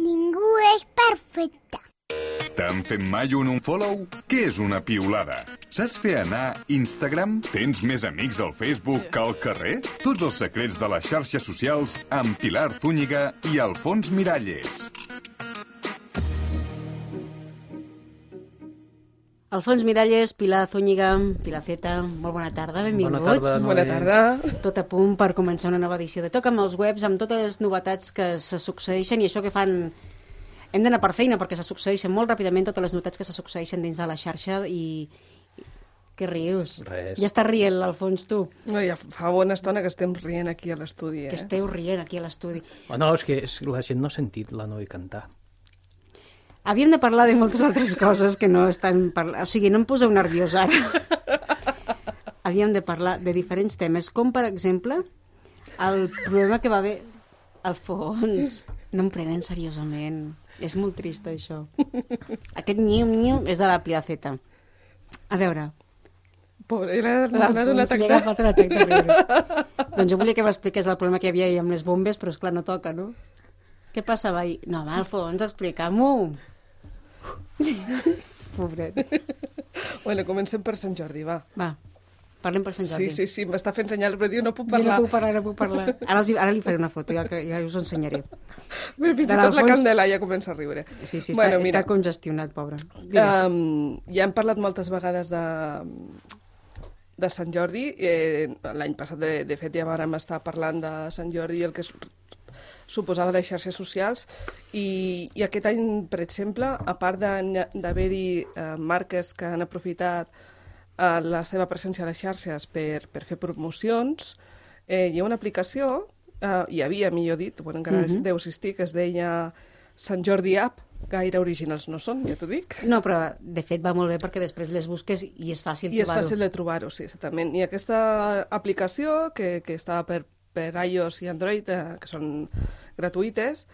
Ningú és perfecte. T'han fet mai un unfollow? Què és una piulada? Saps fer anar Instagram? Tens més amics al Facebook que al carrer? Tots els secrets de les xarxes socials amb Pilar Zúñiga i Alfons Miralles. Alfons Miralles, Pilar Zúñiga, Pilar Zeta, molt bona tarda, benvinguts. Bona tarda, Bona tarda. Tot a punt per començar una nova edició de Toc amb els webs, amb totes les novetats que se succeeixen i això que fan... Hem d'anar per feina perquè se succeeixen molt ràpidament totes les novetats que se succeeixen dins de la xarxa i... Què rius? Res. Ja està rient l'Alfons, tu, No, ja fa bona estona que estem rient aquí a l'estudi, eh? que esteu rient aquí a l'estudi. Oh, no, és que la gent no ha sentit la Noé cantar. Havíem de parlar de moltes altres coses que no estan... Parla... O sigui, no em poseu nerviós ara. Havíem de parlar de diferents temes, com per exemple el problema que va haver al fons. No em prenen seriosament. És molt trist, això. Aquest niu-niu és de la Piaceta. A veure, Pobre, l'ha d'un atac de... doncs jo volia que m'expliqués el problema que hi havia ahir amb les bombes, però és clar no toca, no? Què passava ahir? No, home, Alfons, explica-m'ho. Pobret. Bueno, comencem per Sant Jordi, va. Va, parlem per Sant Jordi. Sí, sí, sí, m'està fent senyal, però diu no puc Jo parlar. no puc parlar, no puc parlar. Ara, els, ara li faré una foto, ja, ja us ho ensenyaré. Però fins i tot la Candela ja comença a riure. Sí, sí, bueno, està, mira, està congestionat, pobre. Digues. um, ja hem parlat moltes vegades de, de Sant Jordi. Eh, L'any passat, de, de fet, ja vàrem estar parlant de Sant Jordi i el que suposava les xarxes socials i, i aquest any, per exemple, a part d'haver-hi eh, marques que han aprofitat eh, la seva presència a les xarxes per, per fer promocions, eh, hi ha una aplicació, eh, hi havia, millor dit, bueno, encara Mhm. deu existir, que es deia Sant Jordi App, gaire originals no són, ja t'ho dic. No, però de fet va molt bé perquè després les busques i és fàcil I és trobar-ho. fàcil de trobar-ho, sí, exactament. I aquesta aplicació, que, que està per, per iOS i Android, eh, que són gratuïtes,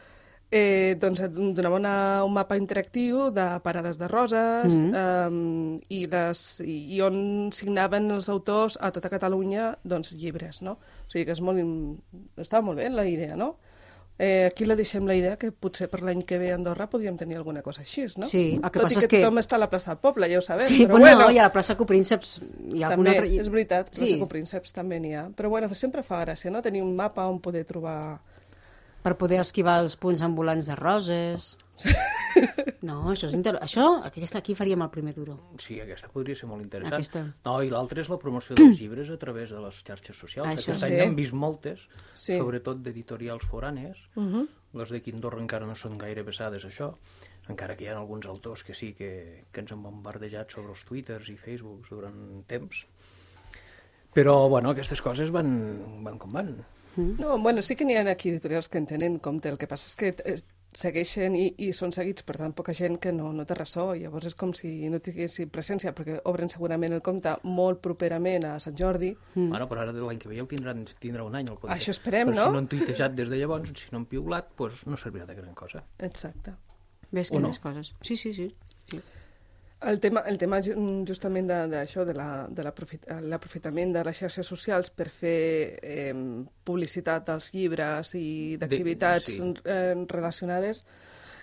eh, doncs et donava una, un mapa interactiu de parades de roses Mhm. eh, i, les, i, i on signaven els autors a tota Catalunya doncs, llibres, no? O sigui que és molt, estava molt bé la idea, no? Eh, aquí la deixem la idea que potser per l'any que ve a Andorra podríem tenir alguna cosa així, no? Sí, el que Tot passa i és que- tothom està a la plaça del poble, ja ho sabem, Sí, però bueno, bueno... i a la plaça Coprínceps hi ha alguna També, altra... és veritat, però Sí. sí. Prínceps també n'hi ha. Però bueno, sempre fa gràcia, no?, tenir un mapa on poder trobar... per poder esquivar els punts ambulants de roses. No, això és inter... Això, aquesta aquí faríem el primer duro. Sí, aquesta podria ser molt interessant. Aquesta. No, i l'altra és la promoció dels llibres a través de les xarxes socials. Això Aquest sí. any n'hem vist moltes, Sí. sobretot d'editorials foranes. Uh -huh. Les d'aquí a Andorra encara no són gaire pesades, això, encara que hi ha alguns autors que sí que, que ens han bombardejat sobre els twitters i facebooks durant temps. Però, bueno, aquestes coses van, van com van. No, bueno, sí que n'hi ha aquí editorials que en tenen compte. El que passa és que eh, segueixen i, i són seguits per tant poca gent que no, no té ressò. Llavors és com si no tinguessin presència, perquè obren segurament el compte molt properament a Sant Jordi. Mm. Bueno, però ara de l'any que ve el tindran, tindrà un any el compte. Això esperem, però no? si no han tuitejat des de llavors, si no han piulat, doncs no servirà de gran cosa. Exacte. Ves que no? coses. Sí, sí, sí. sí. El tema, el tema ju- justament de- d'això, de, la- de l'aprofit- l'aprofitament de les xarxes socials per fer eh, publicitat dels llibres i d'activitats sí. eh, relacionades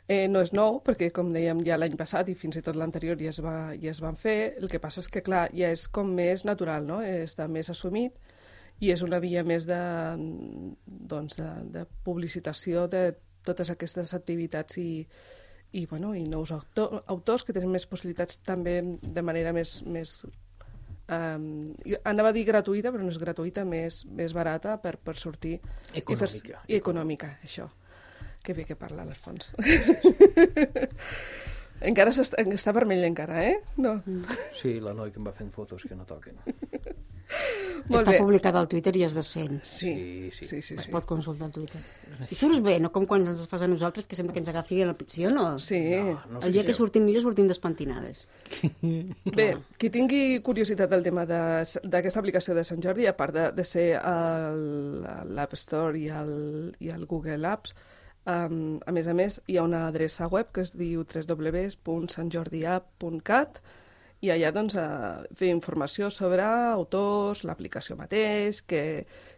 eh, no és nou, perquè com dèiem ja l'any passat i fins i tot l'anterior ja, es va, ja es van fer, el que passa és que clar, ja és com més natural, no? està més assumit i és una via més de, doncs de, de publicitació de totes aquestes activitats i, i, bueno, i nous autor, autors que tenen més possibilitats també de manera més... més um, anava a dir gratuïta, però no és gratuïta, més, més barata per, per sortir. I, fer, Econòmica. I econòmica, això. Que bé que parla l'Alfons. encara està, està vermell encara, eh? No. Sí, la noi que em va fent fotos que no toquen. Molt Està bé. publicat al Twitter i és decent. Sí, Sí, sí. sí, sí. Es sí. pot consultar al Twitter. I surts bé, no com quan ens fas a nosaltres, que sempre que ens agafi el sí o no? Sí. No el dia que sortim millor sortim despentinades. Bé, qui tingui curiositat del tema de- d'aquesta aplicació de Sant Jordi, a part de, de ser l'App Store i el, i el Google Apps, um, a més a més, hi ha una adreça web que es diu www.santjordiapp.cat i allà doncs, eh, fer informació sobre autors, l'aplicació mateix, que,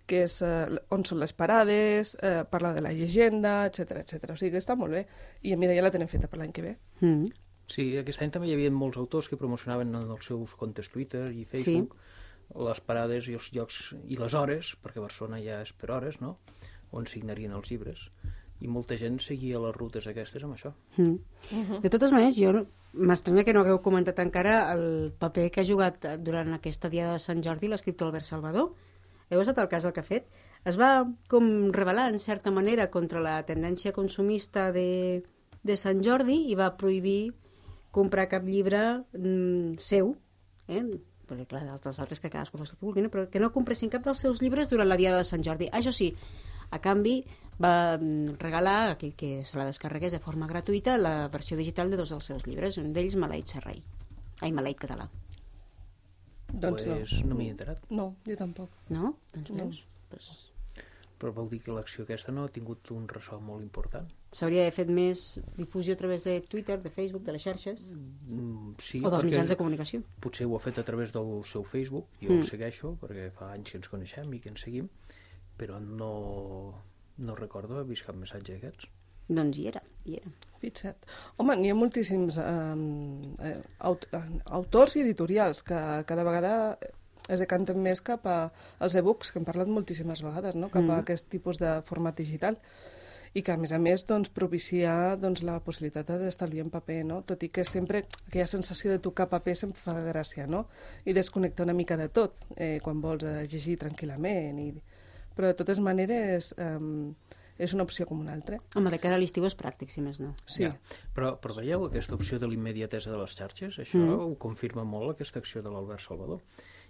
que és, eh, on són les parades, eh, parlar de la llegenda, etc etc. O sigui que està molt bé. I mira, ja la tenen feta per l'any que ve. Mm. Sí, aquest any també hi havia molts autors que promocionaven en els seus comptes Twitter i Facebook sí. les parades i els llocs i les hores, perquè Barcelona ja és per hores, no?, on signarien els llibres. I molta gent seguia les rutes aquestes amb això. Mm. Uh -huh. De totes maneres, jo m'estranya que no hagueu comentat encara el paper que ha jugat durant aquesta dia de Sant Jordi l'escriptor Albert Salvador. Heu estat el cas del que ha fet? Es va com revelar, en certa manera, contra la tendència consumista de, de Sant Jordi i va prohibir comprar cap llibre mm, seu, eh? perquè clar, d'altres altres que cadascú fa el que vulgui, no? però que no compressin cap dels seus llibres durant la dia de Sant Jordi. Això sí, a canvi, va regalar a aquell que se la descarregués de forma gratuïta la versió digital de dos dels seus llibres, un d'ells Maleït Serrei. Ai, Maleït Català. Doncs pues no, no m'hi he enterat. No, jo tampoc. No? Doncs No. veus? Pues... Però vol dir que l'acció aquesta no ha tingut un ressò molt important. S'hauria d'haver fet més difusió a través de Twitter, de Facebook, de les xarxes, Mm, sí, o dels mitjans de comunicació. potser ho ha fet a través del seu Facebook, jo Mm. el segueixo perquè fa anys que ens coneixem i que ens seguim, però no, no recordo haver vist cap missatge d'aquests. Doncs hi era, hi era. Fixa't. Home, n'hi ha moltíssims eh, eh, aut eh, autors i editorials que cada vegada es decanten més cap a als e-books, que hem parlat moltíssimes vegades, no? cap a Mm. aquest tipus de format digital i que a més a més doncs, propicia doncs, la possibilitat d'estalviar en paper, no? tot i que sempre aquella sensació de tocar paper se'm fa gràcia, no? i desconnectar una mica de tot eh, quan vols eh, llegir tranquil·lament. I... Però de totes maneres eh, és una opció com una altra. Home, de cara a l'estiu és pràctic, si més no. Sí. Ja. Però, però veieu aquesta opció de l'immediatesa de les xarxes? Això Mm. ho confirma molt aquesta acció de l'Albert Salvador.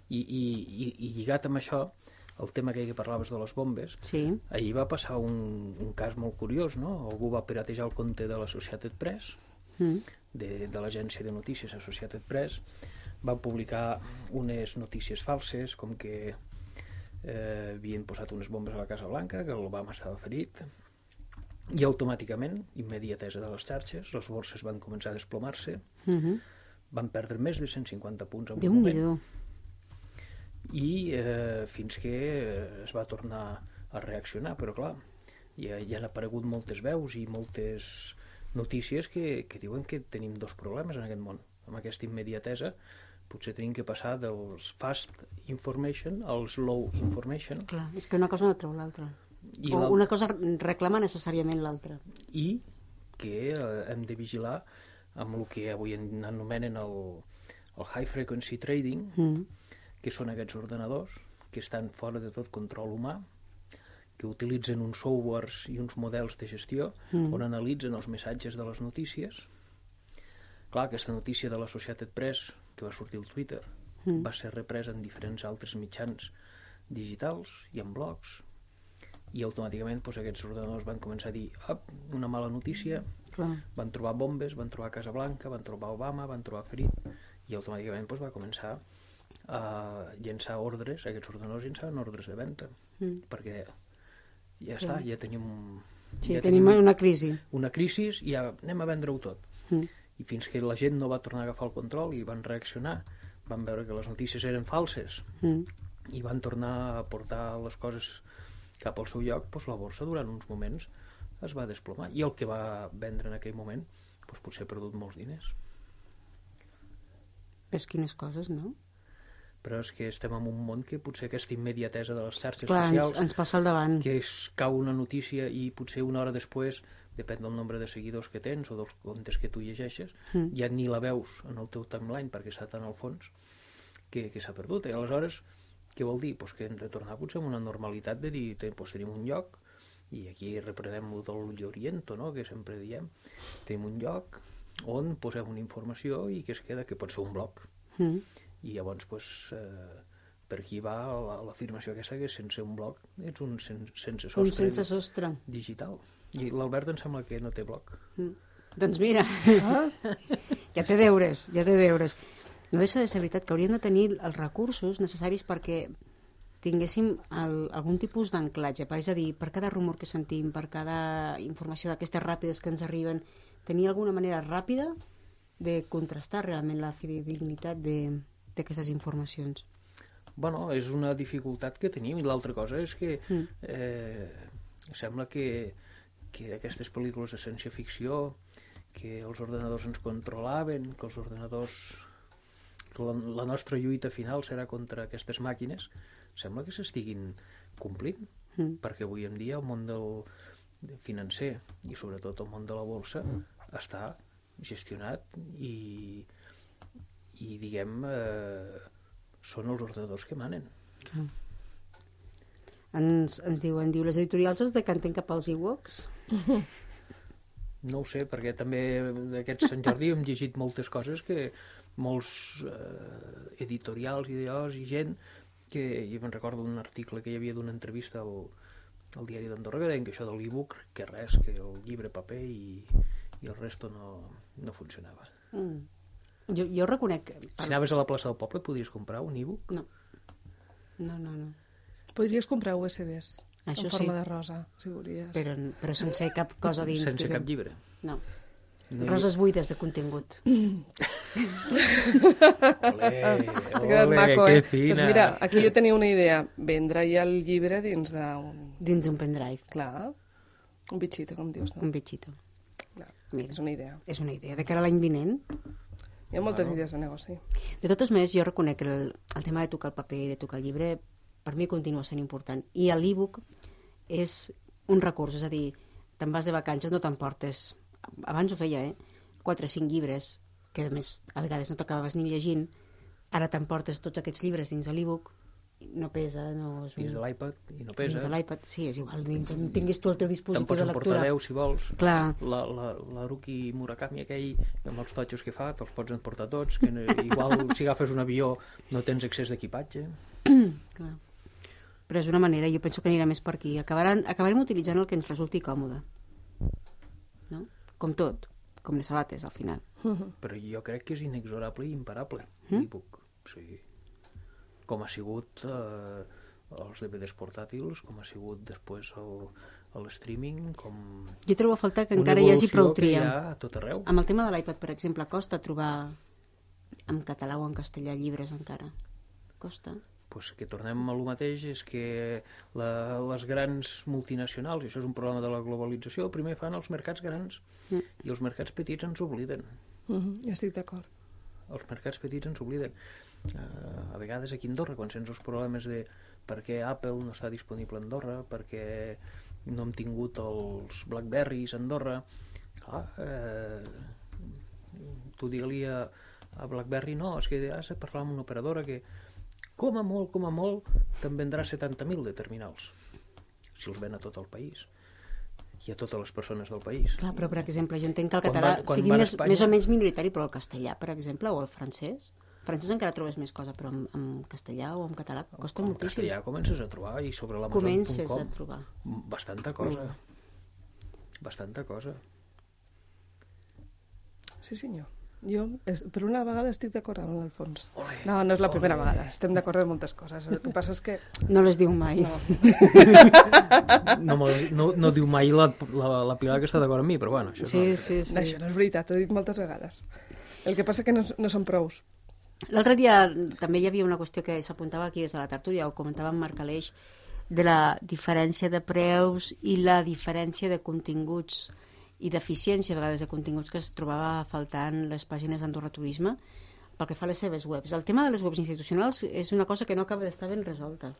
I, i, i, I lligat amb això, el tema que parlaves de les bombes, Sí. ahir va passar un, un cas molt curiós, no? Algú va piratejar el compte de l'Associated Press, Mm. de, de l'agència de notícies Associated Press, va publicar unes notícies falses, com que eh, havien posat unes bombes a la Casa Blanca, que l'Obama estava ferit, i automàticament, immediatesa de les xarxes, les borses van començar a desplomar-se, Mm -hmm. van perdre més de 150 punts en un déu moment, nhi i eh, fins que eh, es va tornar a reaccionar, però clar, ja, ja han aparegut moltes veus i moltes notícies que, que diuen que tenim dos problemes en aquest món. Amb aquesta immediatesa potser tenim que passar dels fast information al slow information Clar, és que una cosa no treu l'altra. O una cosa reclama necessàriament l'altra. i que eh, hem de vigilar amb el que avui en anomenen el, el high frequency trading, Mm. que són aquests ordenadors que estan fora de tot control humà, que utilitzen uns softwares i uns models de gestió Mm. on analitzen els missatges de les notícies. Clar, aquesta notícia de la Societat Press, que va sortir al Twitter, Mm. va ser represa en diferents altres mitjans digitals i en blogs, i automàticament doncs, aquests ordenadors van començar a dir Op, una mala notícia, Clar. van trobar bombes, van trobar Casa Blanca, van trobar Obama, van trobar ferit, i automàticament doncs, va començar a llençar ordres, aquests ordenadors llençaven ordres de venda, Mm. perquè ja està, ja tenim, Sí, ja tenim una crisi. una crisi i ja anem a vendre-ho tot. Mm. I fins que la gent no va tornar a agafar el control i van reaccionar, van veure que les notícies eren falses Mm. i van tornar a portar les coses cap al seu lloc, doncs la borsa durant uns moments es va desplomar. I el que va vendre en aquell moment doncs potser ha perdut molts diners. Ves quines coses, no? Però és que estem en un món que potser aquesta immediatesa de les xarxes Clar, ens, socials, ens passa al davant. que es cau una notícia i potser una hora després, depèn del nombre de seguidors que tens o dels comptes que tu llegeixes, Mm. ja ni la veus en el teu timeline perquè està tan al fons que, que s'ha perdut. I aleshores, què vol dir? Pues que hem de tornar potser a una normalitat de dir, pues tenim un lloc, i aquí reprenem el del Lloriento, no? que sempre diem, tenim un lloc on posem una informació i que es queda, que pot ser un blog. Mm. I llavors, pues, eh, per aquí va la- l'afirmació aquesta que sense un blog ets un sen sense sostre Un sense sostre. digital. I l'Albert em sembla que no té blog. Mm. Doncs mira, Ah, ja té deures, ja té deures. No deixa de ser veritat que hauríem de tenir els recursos necessaris perquè tinguéssim el, algun tipus d'anclatge, és a dir, per cada rumor que sentim, per cada informació d'aquestes ràpides que ens arriben, tenir alguna manera ràpida de contrastar realment la fidedignitat de- d'aquestes informacions. Bueno, és una dificultat que tenim i l'altra cosa és que Mm. eh, sembla que, que aquestes pel·lícules de ciència-ficció que els ordenadors ens controlaven, que els ordenadors que la, la nostra lluita final serà contra aquestes màquines, sembla que s'estiguin complint, Mm. perquè avui en dia el món del financer i sobretot el món de la bolsa està gestionat i, i diguem, eh, són els ordenadors que manen. Ens, ens diuen, diu, les editorials es decanten cap als Ewoks? No ho sé, perquè també d'aquest Sant Jordi hem llegit moltes coses que molts eh, editorials, ideals i gent que jo me'n recordo d'un article que hi havia d'una entrevista al, al diari d'Andorra que deien que això de l'e-book, que res, que el llibre paper i, i el resto no, no funcionava. Mm. Jo, jo reconec... que- Si anaves a la plaça del poble podies comprar un e-book? No. No, no, no. Podries comprar USBs Això en forma sí. de rosa, si volies. Però, però sense cap cosa dins. Sense diguem. cap llibre. No. No Roses buides de contingut. Olé, olé, maco, que eh? fina. Doncs mira, aquí jo tenia una idea. Vendre ja el llibre dins d'un... Dins d'un pendrive. Clar, un bitxito, com dius, no? Un bitxito. Clar, Mira. és una idea. És una idea. De cara a l'any vinent, Hi ha moltes idees de negoci. De totes maneres, jo reconec que el, el tema de tocar el paper i de tocar el llibre per mi continua sent important. I l'e-book és un recurs, és a dir, te'n vas de vacances, no t'emportes... Abans ho feia, eh? 4 o 5 llibres, que a més a vegades no t'acabaves ni llegint, ara t'emportes tots aquests llibres dins de l'e-book, no pesa, no és un... Dins de l'iPad i no Dins pesa. de l'iPad, sí, és igual, dins, on tinguis tu el teu Te'n dispositiu pots de emportar lectura. 10 si vols. Clar, La, la, la Ruki Murakami aquell, amb els totxos que fa, te'ls pots emportar tots, que no, igual si agafes un avió no tens excés d'equipatge. clar. Però és una manera, jo penso que anirà més per aquí. Acabaran, acabarem utilitzant el que ens resulti còmode. No? Com tot, com les sabates, al final. Però jo crec que és inexorable i imparable, Mm? l'e-book. Sí. Com ha sigut eh, els DVDs portàtils, com ha sigut després el, el streaming, com... Jo trobo a faltar que encara hi hagi prou tria. hi ha a tot arreu. Amb el tema de l'iPad, per exemple, costa trobar en català o en castellà llibres encara. Costa. pues que tornem a lo mateix, és que la, les grans multinacionals, i això és un problema de la globalització, primer fan els mercats grans Mm. i els mercats petits ens obliden. -huh, ja estic d'acord. Els mercats petits ens obliden. Uh, a vegades aquí a Andorra, quan sents els problemes de per què Apple no està disponible a Andorra, per què no hem tingut els Blackberries a Andorra, clar, eh, tu digue-li a, a BlackBerry no, és que has de parlar amb una operadora que com a molt, com a molt, te'n vendrà 70.000 de terminals, si els ven a tot el país i a totes les persones del país. Clar, però, per exemple, jo entenc que el Quan català van- quan sigui més, Espanya- més o menys minoritari, però el castellà, per exemple, o el francès... El francès encara trobes més cosa, però en, en castellà o en català costa En moltíssim. castellà comences a trobar i sobre Comences a trobar. bastanta cosa. Bastanta cosa. Sí, senyor. Jo, és, per una vegada estic d'acord amb l'Alfons. No, no és la primera ole. vegada. Estem d'acord en moltes coses. El que passa és que... No les diu mai. No. No, no, no diu mai la, la, la Pilar que està d'acord amb mi, però bueno, això és Sí, una altra sí, No, sí. això no és veritat, ho he dit moltes vegades. El que passa que no, no són prous. L'altre dia també hi havia una qüestió que s'apuntava aquí des de la tertúlia, ho comentava en Marc Aleix, de la diferència de preus i la diferència de continguts i d'eficiència a vegades de continguts que es trobava faltant les pàgines d'Andorra Turisme pel que fa a les seves webs. El tema de les webs institucionals és una cosa que no acaba d'estar ben resolta.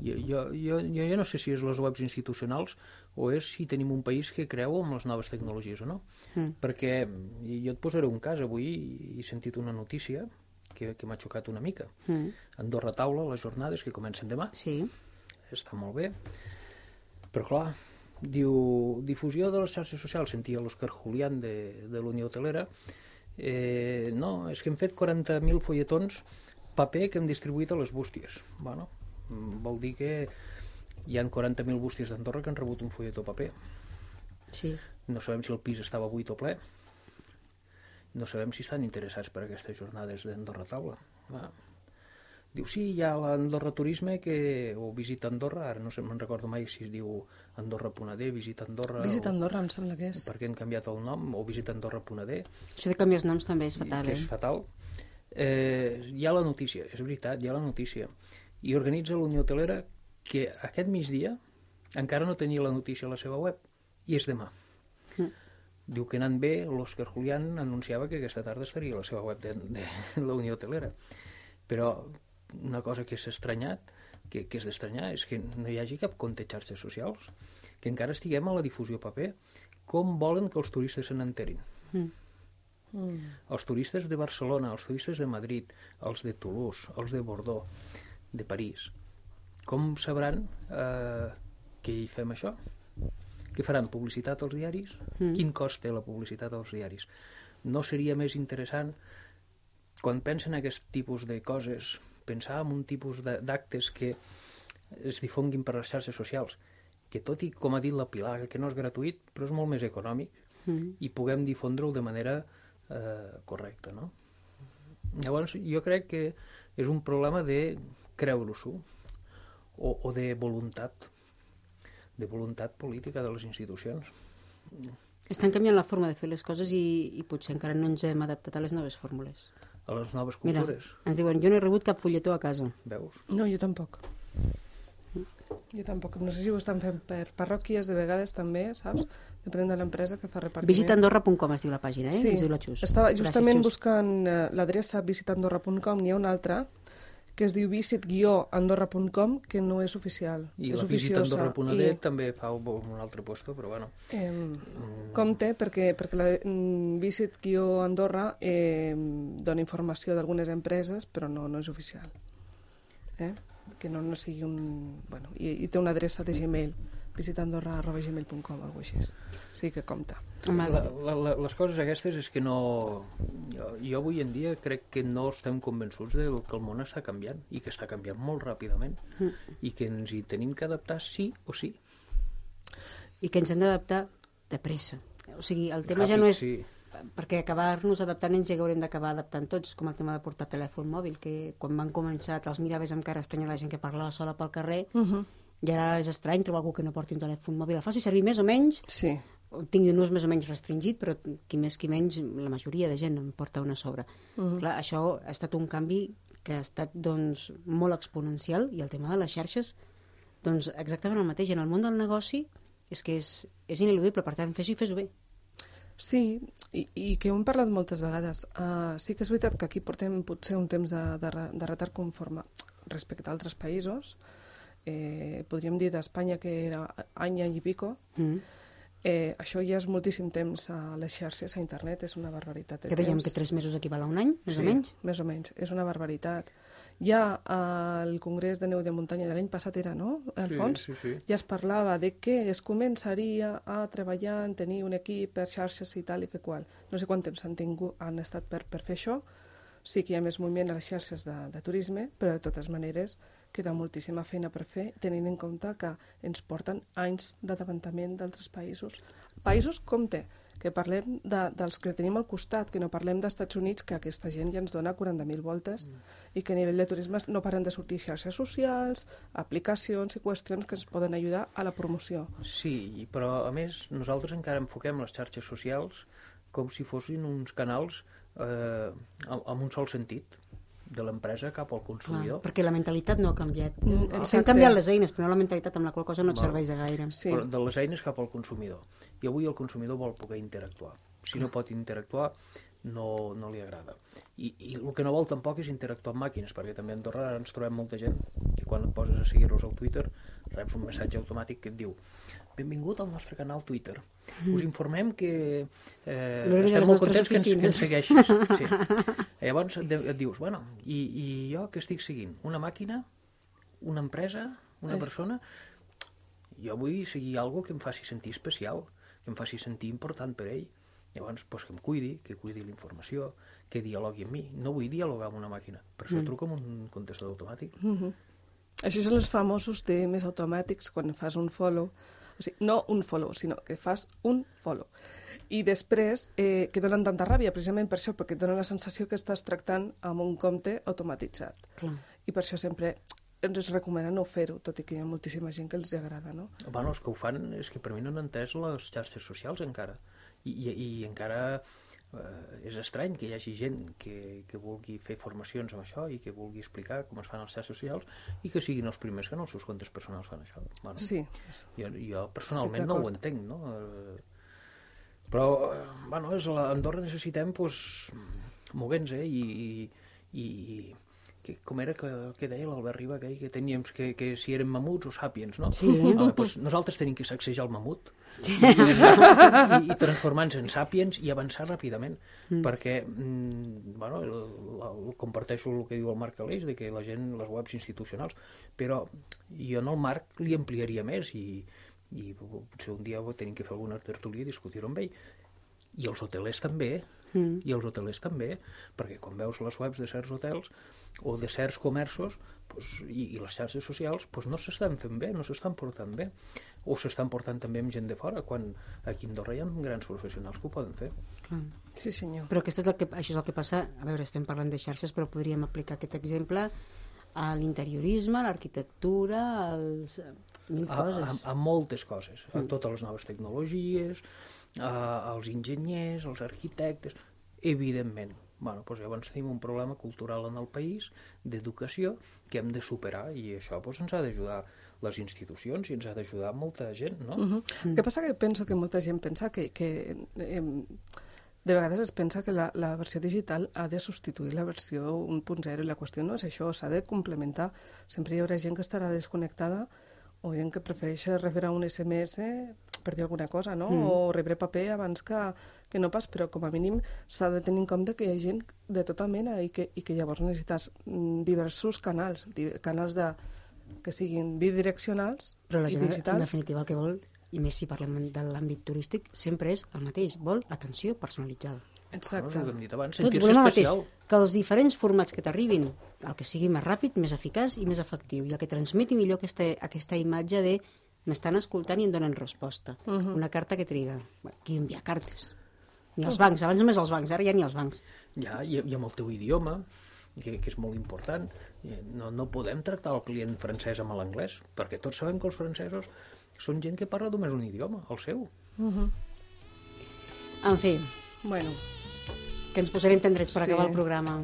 Jo, jo, jo, jo ja no sé si és les webs institucionals o és si tenim un país que creu en les noves tecnologies o no. Mm. Perquè jo et posaré un cas. Avui he sentit una notícia que, que m'ha xocat una mica. Mm. Andorra Taula, les jornades que comencen demà. Sí. Està molt bé. Però clar, diu difusió de les xarxes socials, sentia l'Òscar Julián de, de l'Unió Hotelera, eh, no, és que hem fet 40.000 folletons paper que hem distribuït a les bústies. Bueno, vol dir que hi han 40.000 bústies d'Andorra que han rebut un folletó paper. Sí. No sabem si el pis estava buit o ple. No sabem si estan interessats per aquestes jornades d'Andorra Taula. Va. Diu, sí, hi ha l'Andorra Turisme que, o Visita Andorra, ara no sé, me'n recordo mai si es diu Andorra.d, Visita Andorra... Visita o, Andorra, em sembla que és. perquè han canviat el nom, o Visita Andorra.d, Això de canviar els noms també és fatal, que eh? és fatal. Eh, hi ha la notícia, és veritat, hi ha la notícia. I organitza la Unió Hotelera que aquest migdia encara no tenia la notícia a la seva web, i és demà. Mm. Diu que anant bé, l'Òscar Julián anunciava que aquesta tarda estaria a la seva web de, de la Unió Hotelera. Però una cosa que s'ha estranyat, que, que és d'estranyar, és que no hi hagi cap compte a xarxes socials, que encara estiguem a la difusió paper. Com volen que els turistes se n'enterin? Mm. Els turistes de Barcelona, els turistes de Madrid, els de Toulouse, els de Bordeaux, de París, com sabran eh, que hi fem això? Que faran publicitat als diaris? Mm. Quin cost té la publicitat als diaris? No seria més interessant, quan pensen en aquest tipus de coses, pensar en un tipus d'actes que es difonguin per les xarxes socials, que tot i, com ha dit la Pilar, que no és gratuït, però és molt més econòmic, Mm. i puguem difondre'l de manera eh, correcta, no? Llavors, jo crec que és un problema de creure-s'ho o, o de voluntat, de voluntat política de les institucions. Estan canviant la forma de fer les coses i, i potser encara no ens hem adaptat a les noves fórmules. A les noves Mira, cultures, ens diuen, jo no he rebut cap fulletó a casa. veus? No, jo tampoc. Jo tampoc. No sé si ho estan fent per parròquies, de vegades també, saps? Depenent de l'empresa que fa repartiment. Visitaandorra.com es diu la pàgina, eh? Sí, Ens diu la Xus. estava Gràcies, justament Xus. buscant eh, l'adreça visitandorra.com, n'hi ha una altra que es diu visit-andorra.com, que no és oficial. I és la oficiosa. I, també fa un, altre puesto, però bueno. Eh, compte, perquè, perquè la mm, Visit-Andorra eh, dona informació d'algunes empreses, però no, no és oficial. Eh? Que no, no sigui un... Bueno, i, i té una adreça de Gmail, visitandorra.gmail.com, alguna així. Sí que compta. La, la, la, les coses aquestes és que no... Jo, jo avui en dia crec que no estem convençuts de que el món està canviant i que està canviant molt ràpidament i que ens hi tenim que adaptar sí o sí. I que ens hem d'adaptar de pressa. O sigui, el tema ja Ràpid, no és... sí. Perquè acabar-nos adaptant ens hi haurem d'acabar adaptant tots, com el tema de portar telèfon mòbil, que quan van començar te'ls miraves amb cara estranya la gent que parlava sola pel carrer, Uh -huh. I ara és estrany trobar algú que no porti un telèfon mòbil. El faci servir més o menys, Sí. tingui un ús més o menys restringit, però qui més qui menys, la majoria de gent en porta una sobre. Uh -huh. Clar, això ha estat un canvi que ha estat doncs, molt exponencial i el tema de les xarxes, doncs exactament el mateix. En el món del negoci és que és, és ineludible, per tant, fes-ho i fes-ho bé. Sí, i, i que ho hem parlat moltes vegades. Uh, sí que és veritat que aquí portem potser un temps de, de, de retard conforme respecte a altres països. Eh, podríem dir d'Espanya que era any, any i pico. Mm. Eh, això ja és moltíssim temps a les xarxes, a internet, és una barbaritat. Que dèiem temps. que tres mesos equival a un any, més sí, o menys. més o menys, és una barbaritat. Ja al Congrés de Neu de Muntanya de l'any passat era, no?, al Sí, fons, sí, sí. ja es parlava de que es començaria a treballar en tenir un equip per xarxes i tal i que qual. No sé quant temps han, tingut, han estat per, per fer això, sí que hi ha més moviment a les xarxes de, de turisme, però de totes maneres queda moltíssima feina per fer, tenint en compte que ens porten anys d'adavantament d'altres països. Països, compte, que parlem de, dels que tenim al costat, que no parlem d'Estats Units, que aquesta gent ja ens dona 40.000 voltes, mm. i que a nivell de turisme no paren de sortir xarxes socials, aplicacions i qüestions que ens poden ajudar a la promoció. Sí, però a més nosaltres encara enfoquem les xarxes socials com si fossin uns canals eh, amb, amb un sol sentit de l'empresa cap al Clar, consumidor. perquè la mentalitat no ha canviat. Mm, exacte. S'han canviat les eines, però no la mentalitat, amb la qual cosa no et Val. serveix de gaire. Sí. Però de les eines cap al consumidor. I avui el consumidor vol poder interactuar. Si no pot interactuar, no, no li agrada. I, I el que no vol tampoc és interactuar amb màquines, perquè també a Andorra ara ens trobem molta gent que quan et poses a seguir-los al Twitter reps un missatge automàtic que et diu benvingut al nostre canal Twitter. Us informem que eh, estem molt contents que ens, que ens oficines." segueixis. Sí. Llavors et, et dius, bueno, i, i jo que estic seguint? Una màquina? Una empresa? Una Eh. persona? jo vull seguir algo que em faci sentir especial, que em faci sentir important per ell. Llavors, doncs, que em cuidi, que cuidi la informació, que dialogui amb mi. No vull dialogar amb una màquina. Per això mm. truco amb un contestador automàtic. Mm -hmm. Això són els famosos temes automàtics quan fas un follow. O sigui, no un follow, sinó que fas un follow. I després, eh, que donen tanta ràbia, precisament per això, perquè et donen la sensació que estàs tractant amb un compte automatitzat. Clar. i per això sempre ens recomana no fer-ho, tot i que hi ha moltíssima gent que els agrada, no? Bueno, els que ho fan és que per mi no han entès les xarxes socials encara. I, i, i encara eh, és estrany que hi hagi gent que, que vulgui fer formacions amb això i que vulgui explicar com es fan les xarxes socials i que siguin els primers que en els seus comptes personals fan això. Bueno, Sí, jo, jo personalment no ho entenc, no? Eh, Però, eh, bueno, és la, a Andorra necessitem, doncs, moguents, eh? I, i, i que, com era que, que deia l'Albert Riba, aquell, que teníem que, que si eren mamuts o sàpiens, no? Sí. Home, doncs nosaltres tenim que sacsejar el mamut i, i transformar-nos en sàpiens i avançar ràpidament, mm. perquè, mm, bueno, el, el, comparteixo el que diu el Marc Aleix, de que la gent, les webs institucionals, però jo en el Marc li ampliaria més i, i potser un dia tenim que fer alguna tertúlia i discutir-ho amb ell. I els hotelers també, mm. i els hotelers també, perquè quan veus les webs de certs hotels o de certs comerços pues, i, i les xarxes socials pues, no s'estan fent bé, no s'estan portant bé o s'estan portant també amb gent de fora quan aquí a Andorra hi ha grans professionals que ho poden fer Clar. sí senyor. Però aquest és el que, això és el que passa... A veure, estem parlant de xarxes, però podríem aplicar aquest exemple a l'interiorisme, a l'arquitectura, als... mil a, a, coses. a moltes coses, a totes les noves tecnologies, a, als enginyers, als arquitectes, evidentment. Bueno, doncs llavors tenim un problema cultural en el país d'educació que hem de superar i això doncs, ens ha d'ajudar les institucions i ens ha d'ajudar molta gent, no? Uh -huh. mm. que passa que penso que molta gent pensa que, que eh, de vegades es pensa que la, la versió digital ha de substituir la versió 1.0 i la qüestió no és això, s'ha de complementar. Sempre hi haurà gent que estarà desconnectada o gent que prefereix rebre un SMS per dir alguna cosa, no? Mm. O rebre paper abans que, que no pas, però com a mínim s'ha de tenir en compte que hi ha gent de tota mena i que, i que llavors necessites mm, diversos canals, canals de, que siguin bidireccionals Però la i gent, en digitals. definitiva, el que vol, i més si parlem de l'àmbit turístic, sempre és el mateix. Vol atenció personalitzada. Exacte. hem dit abans, Tots volem el mateix, especial. que els diferents formats que t'arribin, el que sigui més ràpid, més eficaç i més efectiu, i el que transmeti millor aquesta, aquesta imatge de m'estan escoltant i em donen resposta. Uh -huh. Una carta que triga. Qui envia cartes? Ni els bancs, abans només els bancs, ara ja ni els bancs. Ja, i, i amb el teu idioma, que, que és molt important. Eh, No, no podem tractar el client francès amb l'anglès, perquè tots sabem que els francesos són gent que parla només un idioma, el seu. En fi, Bueno, que ens posarem tendrets per Sí. acabar el programa.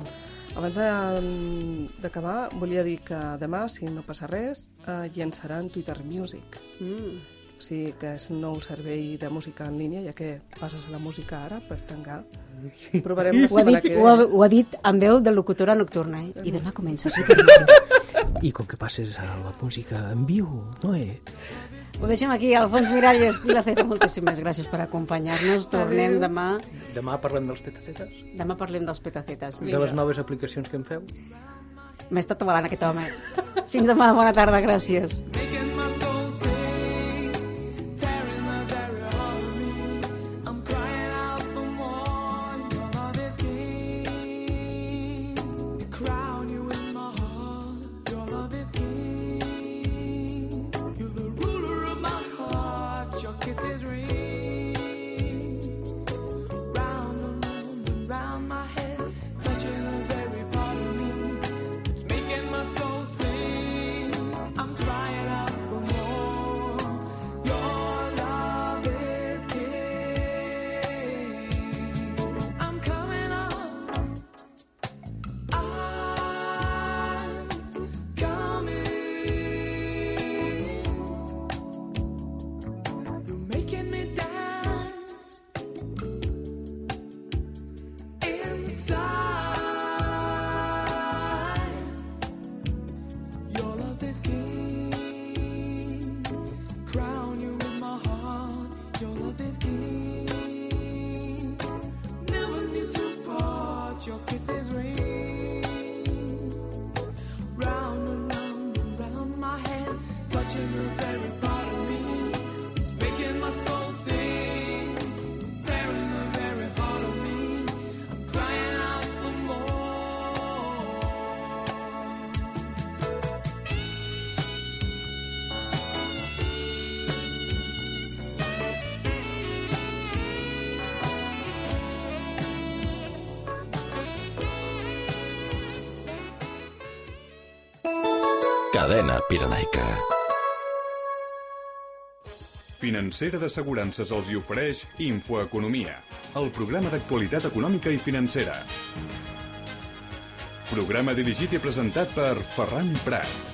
Abans de- d'acabar, volia dir que demà, si no passa res, eh, llançaran Twitter Music. Mm. O sigui que és un nou servei de música en línia, ja que passes a la música ara, per tancar. Provarem Ho ha, dit, que ho, ha, ho ha dit amb veu de locutora nocturna, eh? I demà comença. Que música. I com que passes a la música en viu, no és? Ho deixem aquí. Alfons Miralles, Pilaceta, moltíssimes gràcies per acompanyar-nos. Tornem Adéu. demà. Demà parlem dels petacetes, Demà parlem dels petacetes. de les noves aplicacions que em feu. M'he estat avalant aquest home. Fins demà, bona tarda, gràcies. Cadena Pirenaica. Financera d'Assegurances els hi ofereix Infoeconomia, el programa d'actualitat econòmica i financera. Programa dirigit i presentat per Ferran Prat.